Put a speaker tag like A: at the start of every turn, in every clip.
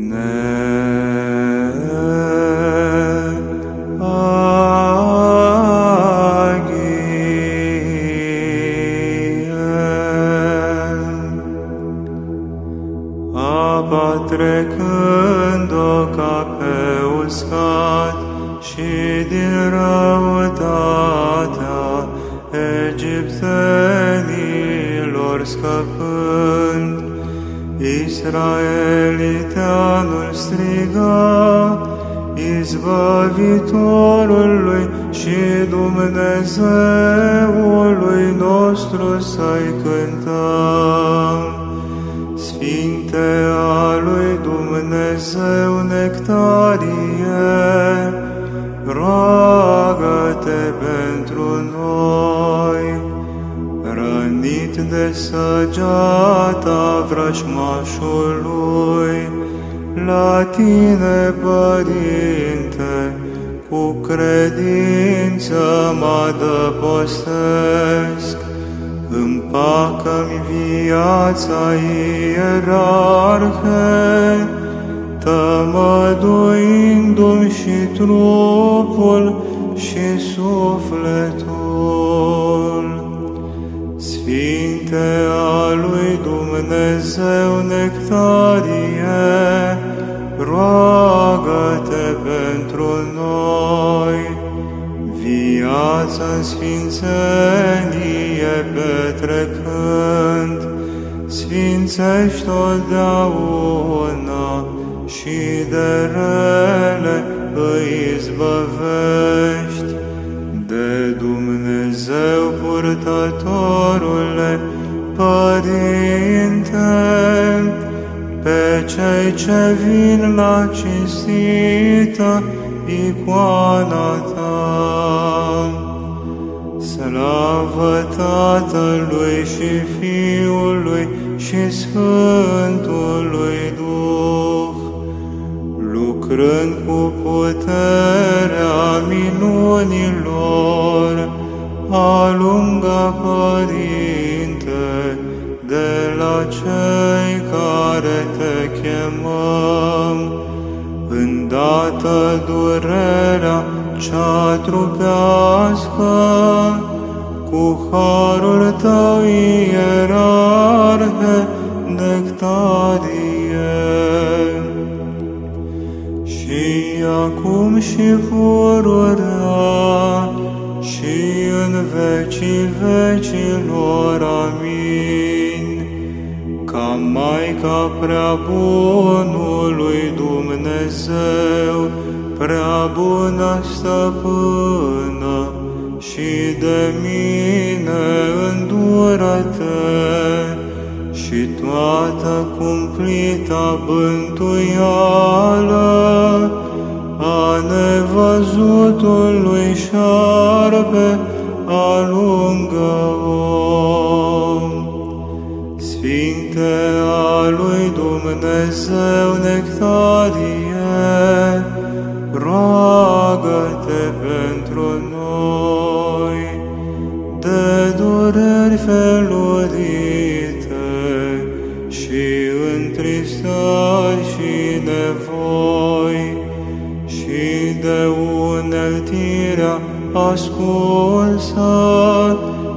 A: No. Vrăjmașului, la tine, Părinte, cu credință mă adăpostesc. Împacă-mi viața ierarhe, tămăduindu-mi și trupul și sufletul. Sfinte a lui Dumnezeu nectarie, roagă-te pentru noi. Viața în sfințenie petrecând, sfințești totdeauna și de rele îi izbăvești. De Dumnezeu purtătorule, Părinte, pe cei ce vin la cinstită icoana ta. Slavă Tatălui și Fiului și Sfântului Duh, lucrând cu puterea minunilor, alungă Părinte de la cei care te chemăm, îndată durerea cea trupească, cu harul tău ierarhe nectarie. Și acum și pururea și în vecii vecilor. Amin. Ca Maica prea bunului Dumnezeu, prea bună stăpână, și de mine îndură-te, și toată cumplita bântuială a nevăzutului șarpe alungă-o. Dumnezeu nectarie, roagă-te pentru noi, de dureri felurite și întristări și nevoi și de uneltirea ascunsă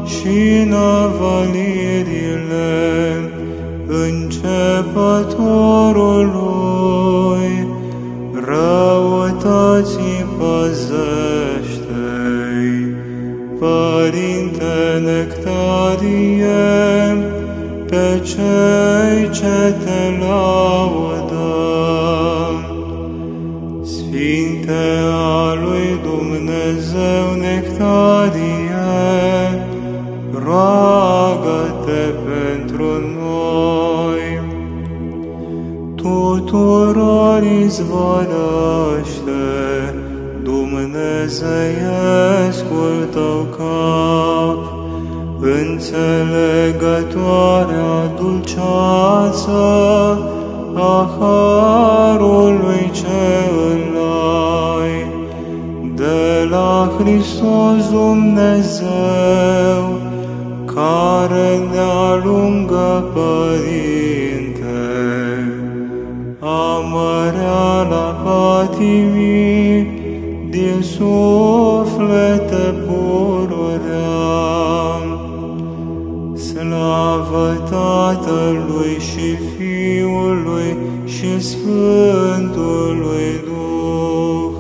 A: și năvălirile începătorului, răutății păzește-i, Părinte Nectarie, pe cei ce te laudă. Sfinte a lui Dumnezeu Nectarie, roagă-te izvorăște Dumnezeiescul tău cap, înțelegătoarea dulceață a harului ce îl ai, de la Hristos Dumnezeu, care ne alungă Părinte, motivit din suflete pururea. Slavă Tatălui și Fiului și Sfântului Duh,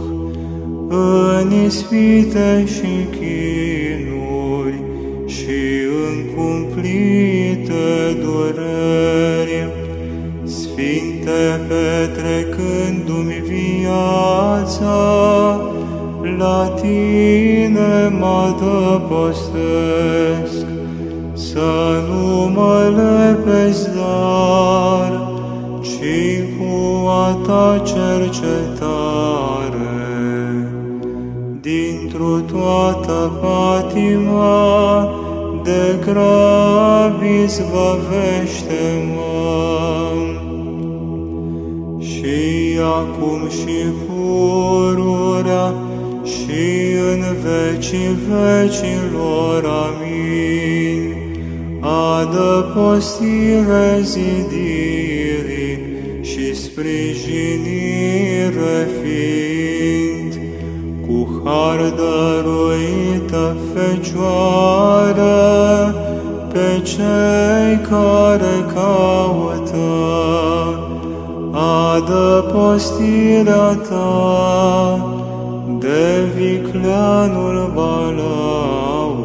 A: în ispite și chinuri și în cumplite dureri, Sfinte petrecând viața, la tine mă dăpostesc, să nu mă lepezi dar, ci cu a ta cercetare. Dintr-o toată patima, de grab izbăvește-mă. Și acum și pururea și în vecii vecilor. Amin. Adăpostire zidirii și sprijinire fiind, cu har dăruită Fecioară pe cei care caută adăpostirea ta de vicleanul balaur,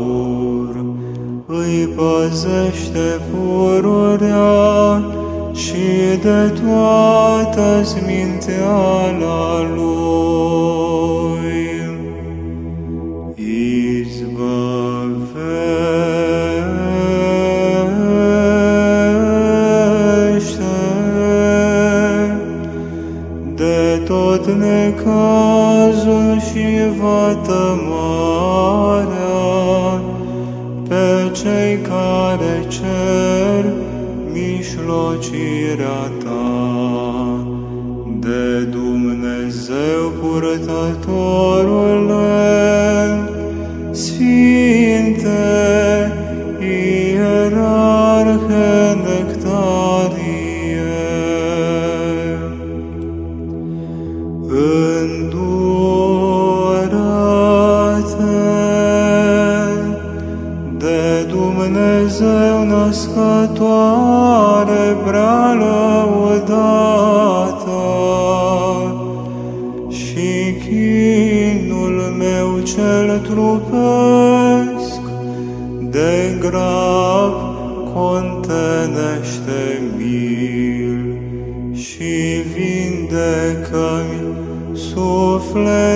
A: îi păzește pururea și de toată sminteala lui. Necazul și vătămarea pe cei care cer mișlocirea ta. De Dumnezeu purtătorule, de Dumnezeu născătoare prea lăudată. Și chinul meu cel trupesc de grab contenește mil. Și vindecă-mi sufletească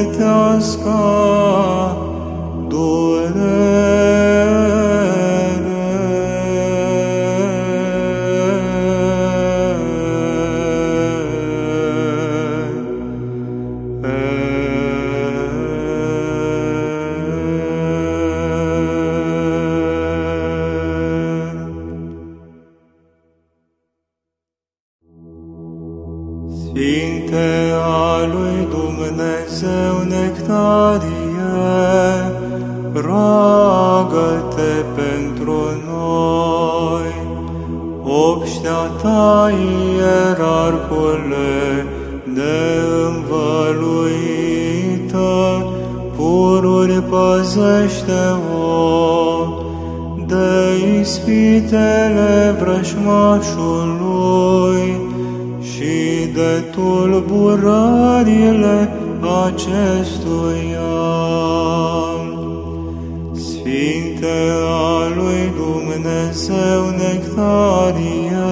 A: ispitele vrășmașului și de tulburările acestuia. Sfinte a lui Dumnezeu nectarie,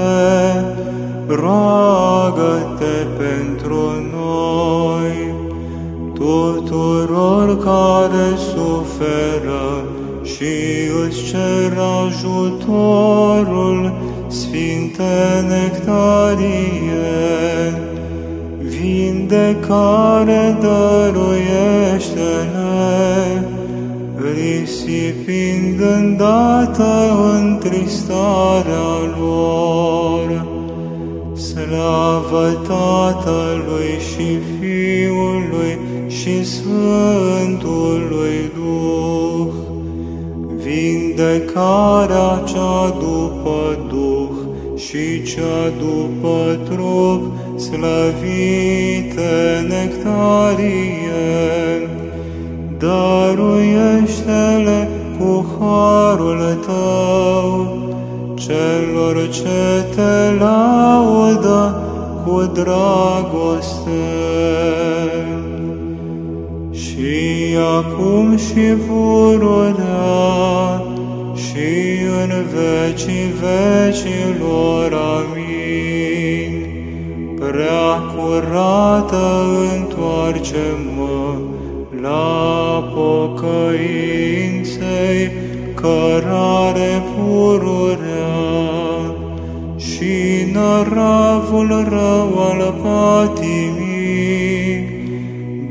A: roagă-te pentru noi, tuturor care suferă și îți cer ajutorul, Sfinte Nectarie, vindecare dăruiește-ne, risipind îndată întristarea lor. Slavă Tatălui și Fiului și Sfântului Duh, vindecarea cea după Duh și cea după trup, slăvite nectarie, dăruiește-le cu harul tău, celor ce te laudă cu dragoste. Și acum și pururea și în vecii vecilor. Amin. Prea curată întoarce-mă la pocăinței cărare pururea și năravul rău al patimii,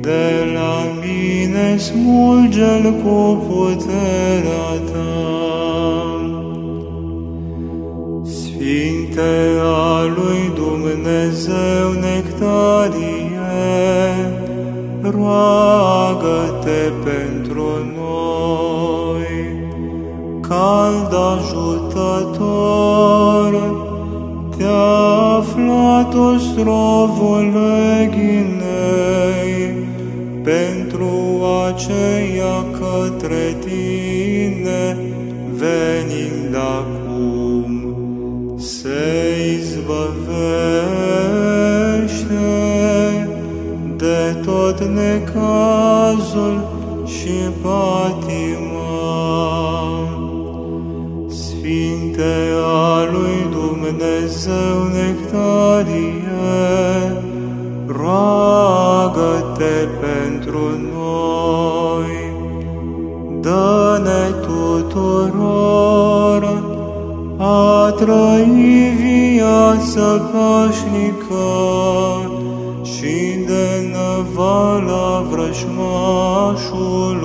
A: de la mine smulge-l cu puterea ta. Sfinte a lui Dumnezeu nectarie, roagă-te pentru noi, cald ajutător, te-a aflat ostrovul ghinei, pentru aceea către tine izbăvește de tot necazul și patima. Sfinte a lui Dumnezeu nectarie, viața pașnică și de năvala vrășmașului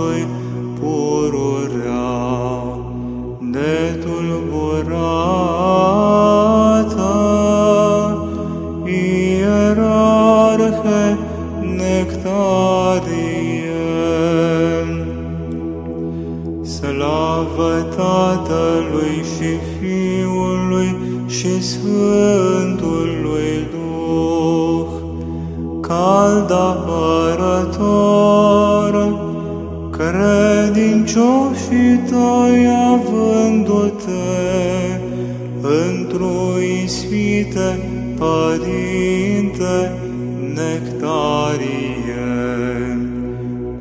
A: nectarie,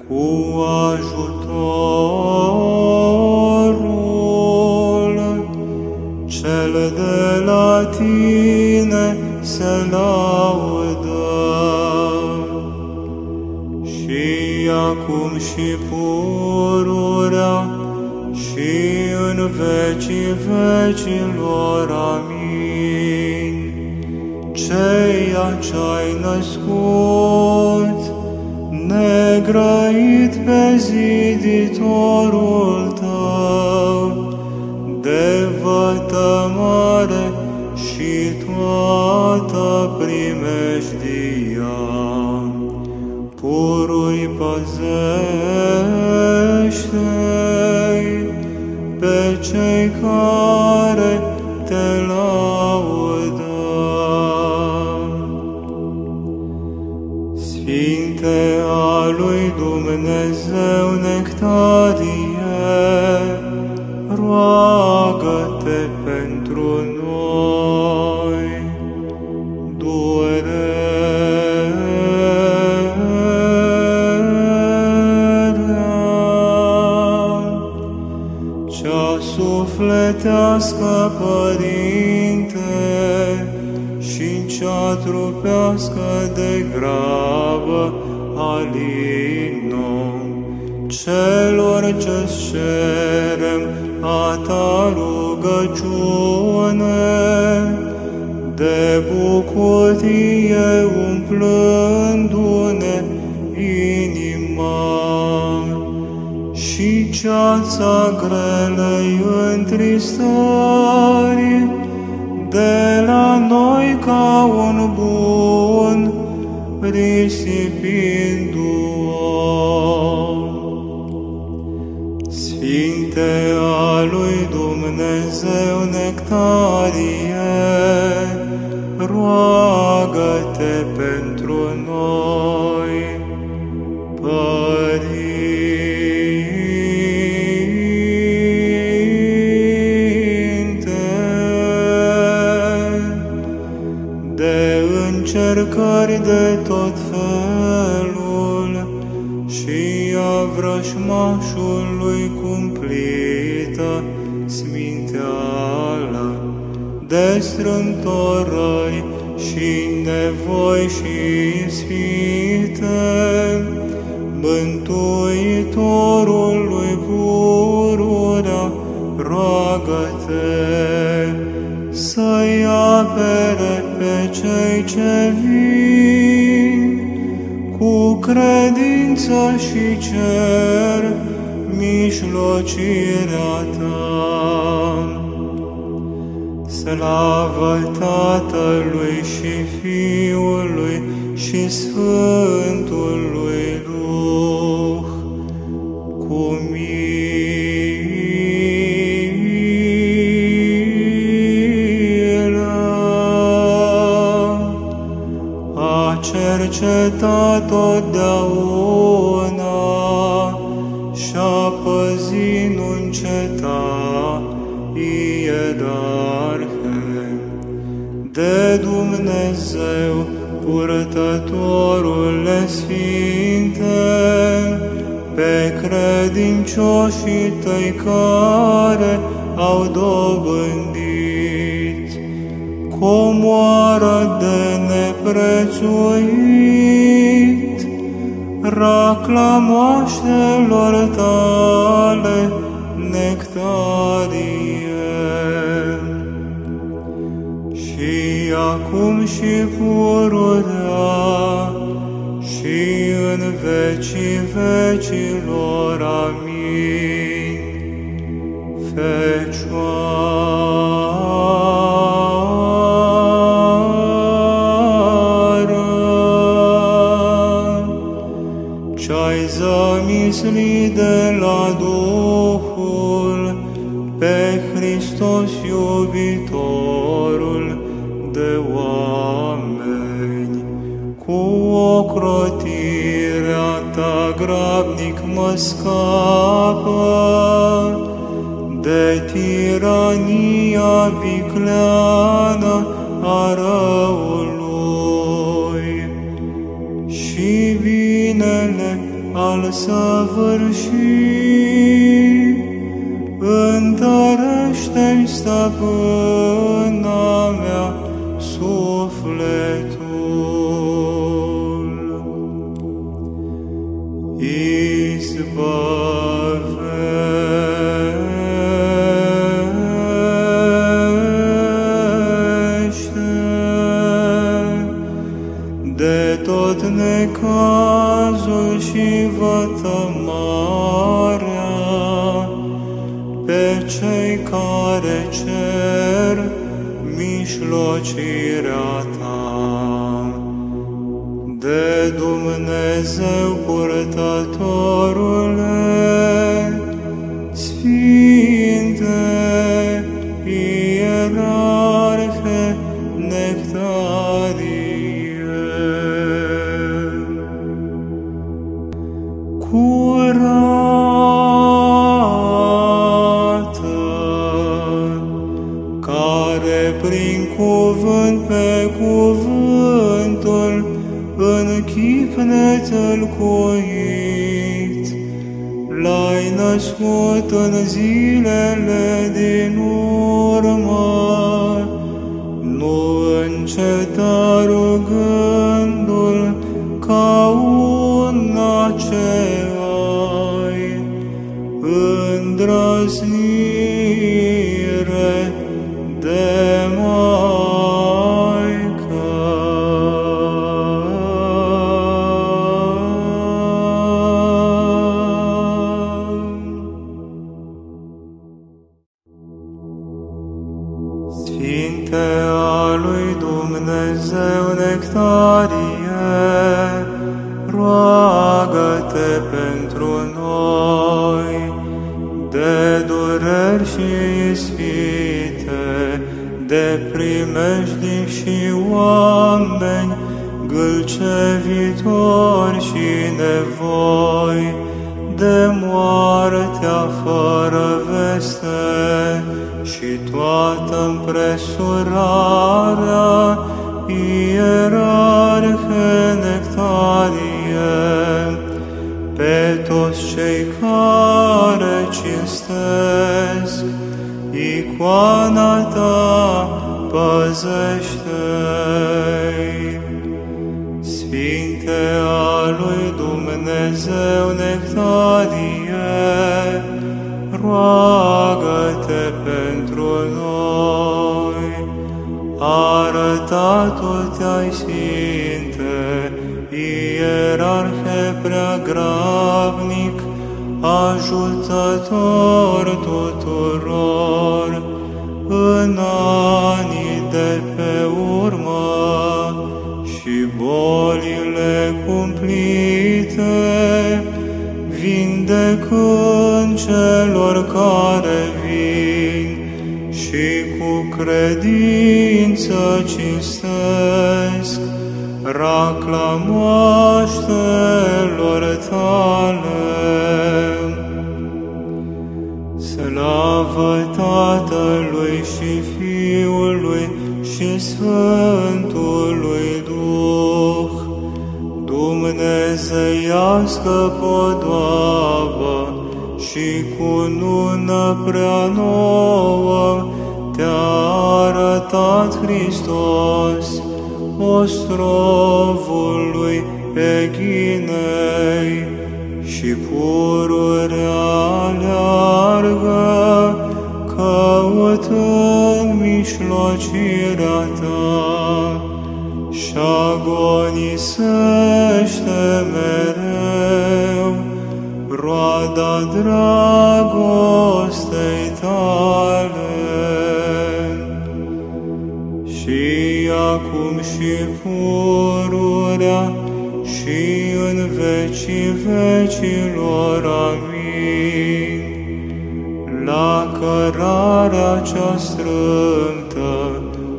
A: cu ajutorul cel de la tine se laudă. Și acum și pururea și în vecii vecilor. Amin. Ceea ce-ai născut, negrăit pe ziditorul tău, de vătămare și toată primejdia. Purui păzește sufletească, Părinte, și cea trupească de grabă alino, celor ce cerem a ta rugăciune, de bucurie umplându-ne inima. Și ceața grelei întristări și a vrășmașului cumplită sminteală, de strântorări și nevoi și sfinte, Mântuitorului pururea, roagă-te să-i apere pe cei ce vin. cu credință și cer mijlocirea ta. Slavă Tatălui și Fiului și Sfântului cercetat totdeauna și-a păzit nu înceta ierarhe de Dumnezeu purtătorul sfinte, pe credincioșii tăi care au dobândit comoară de neprețuit, racla moaștelor tale nectarie. Și acum și pururea și în vecii vecilor. Amin. Fecioară, grabnic mă scapă de tirania vicleană a răului și binele al săvârșit. Întărește-mi, stăpâna mea, sufletul. Necazul și vătămarea pe cei care cer mișlocirea născut în zilele din urmă, păzește Sfinte a lui Dumnezeu nectarie, roagă-te pentru noi. Arătat-o te-ai Sfinte, ierarhe prea grabnic, ajutător tuturor, în cumplite, vindecând celor care vin și cu credință cinstesc racla moaștelor tale. Slavă Tatălui și Fiului și Sfântului Dumnezeiască podoabă și cu nună prea nouă te-a arătat Hristos, ostrovului Eghinei și pururea aleargă, căutând mișlocirea ta și agonisește mereu roada dragostei tale. Și acum și pururea și în vecii vecilor. Amin. La cărarea cea strâmtă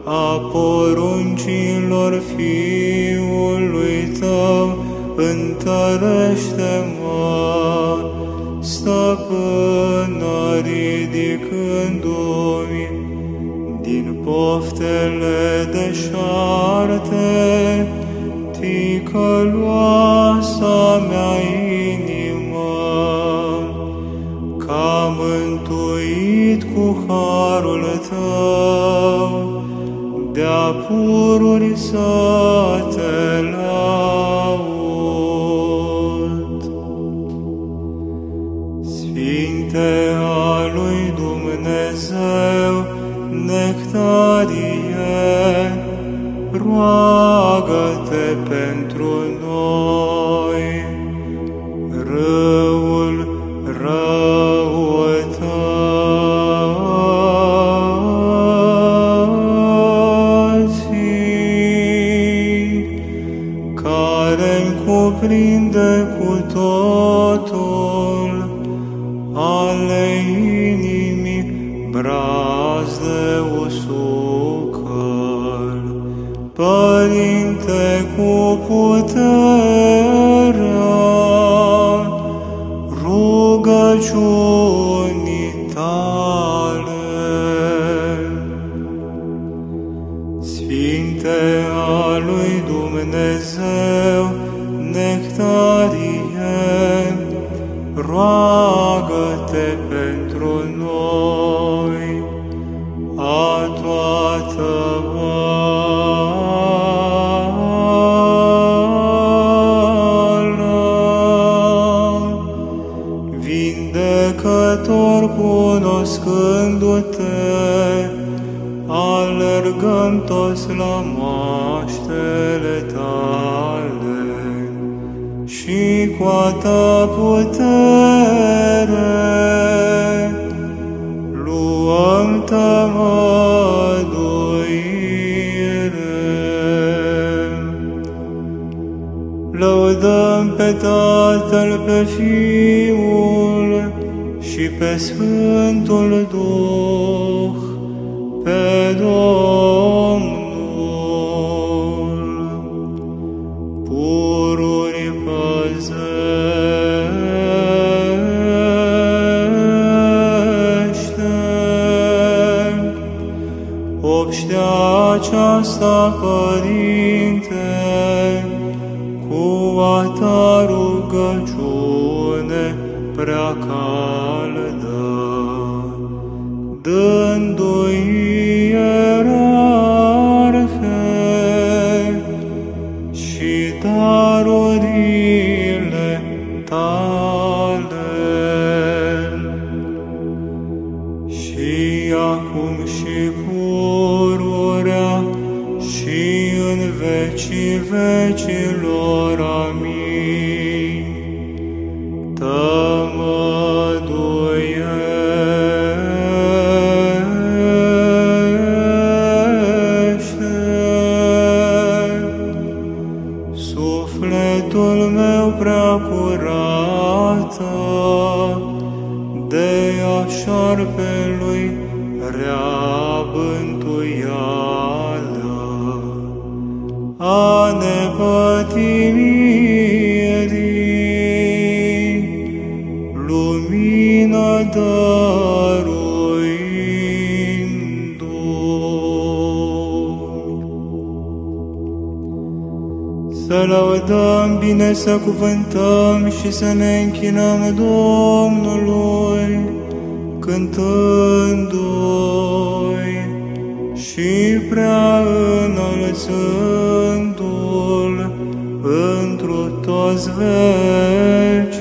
A: a poruncilor Fiului Tău, întărește-mă, stăpână ridicându-mi din poftele deșarte, ticăloasa mea inimă, ca mântuit cu harul Tău, de-a pururi să te laud. Sfinte a lui Dumnezeu, nectarie, roagă-te ta putere luăm tămăduire. Lăudăm pe Tatăl, pe Fiul și pe Sfântul Duh, Oh. mâine să cuvântăm și să ne închinăm Domnului, cântându-i și prea înălțându-l într-o toți veci.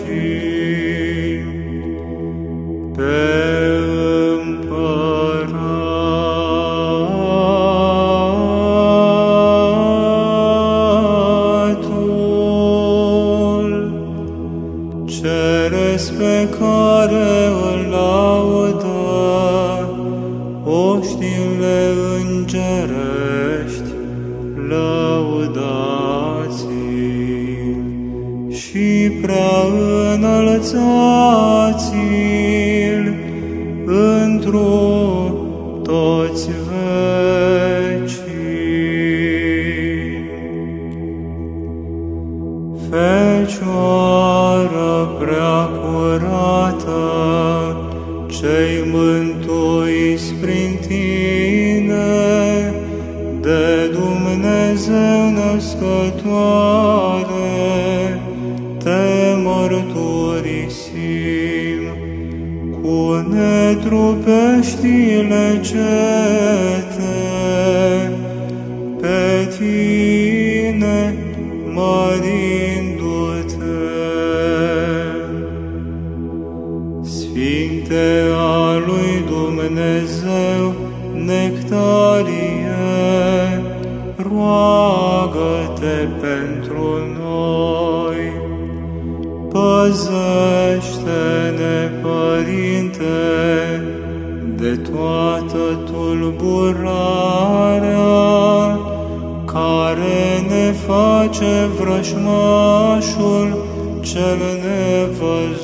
A: sfinte a lui Dumnezeu, nectarie, roagă-te pentru noi. Păzește-ne, Părinte, de toată tulburarea care ne face vrășmașul cel nevăzut.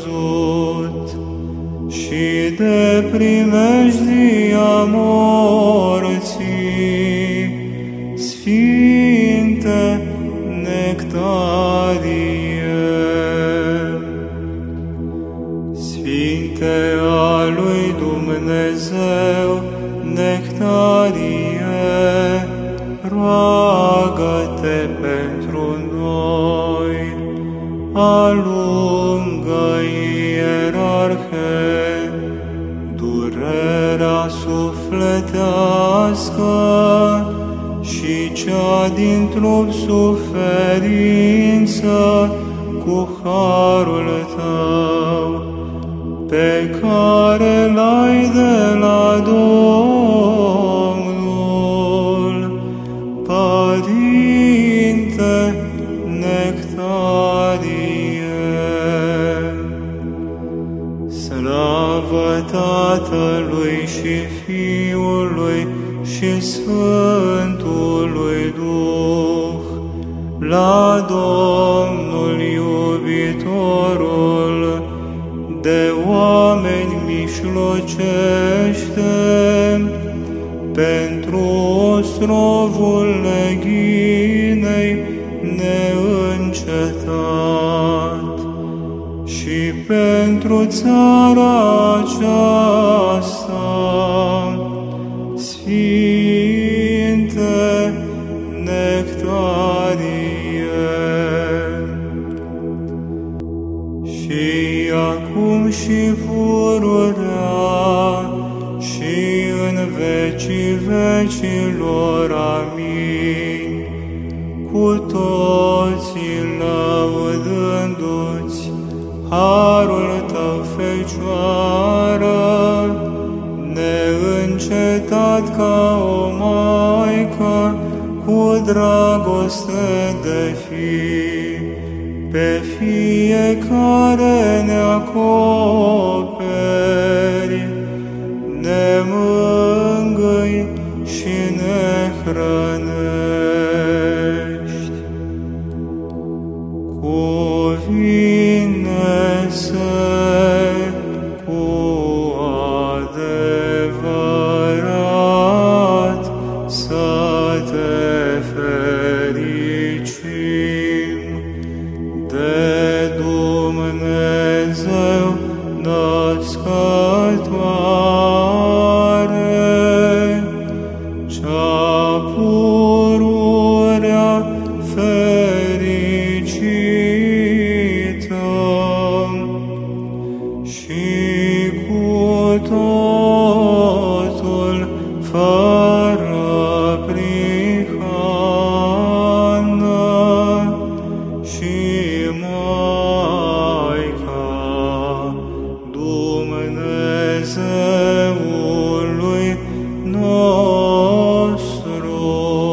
A: Te primești morții. sfințească și cea din trup suferință cu harul tău pe care l-ai de la Ca o Maică, cu dragoste de fi, pe fiecare ne acoperi, ne mângâi și ne hrănești. Lord.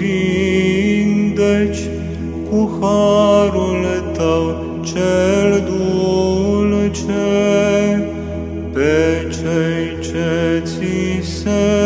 A: vindeci cu harul tău cel dulce pe cei ce ți se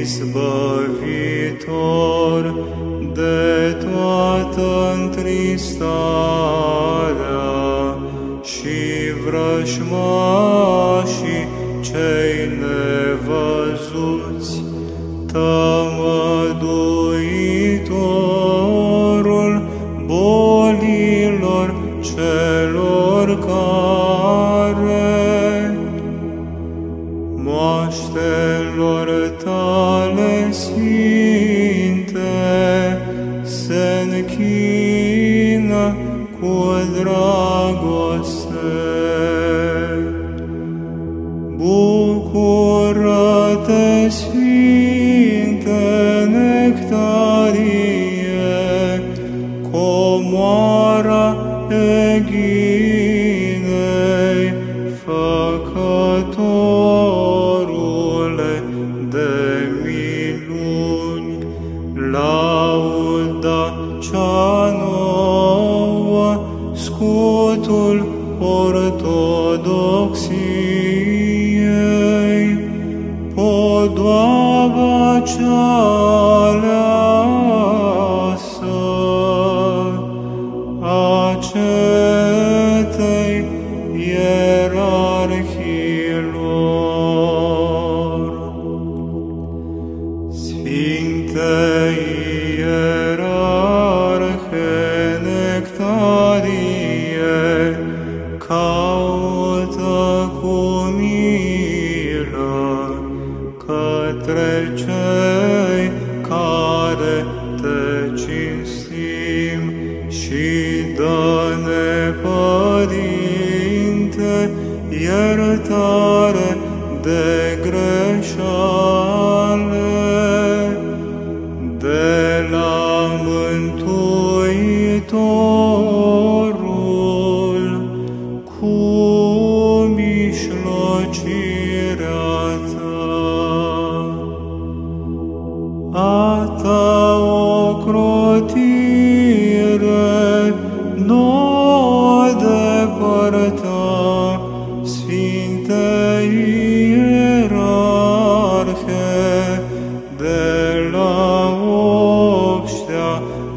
A: izbăvitor de toată întristarea și vrăjmașii cei nevăzuți tău. Cea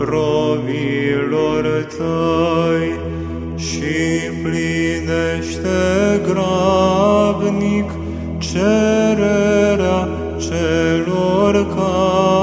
A: robilor tăi și plinește grabnic cererea celor care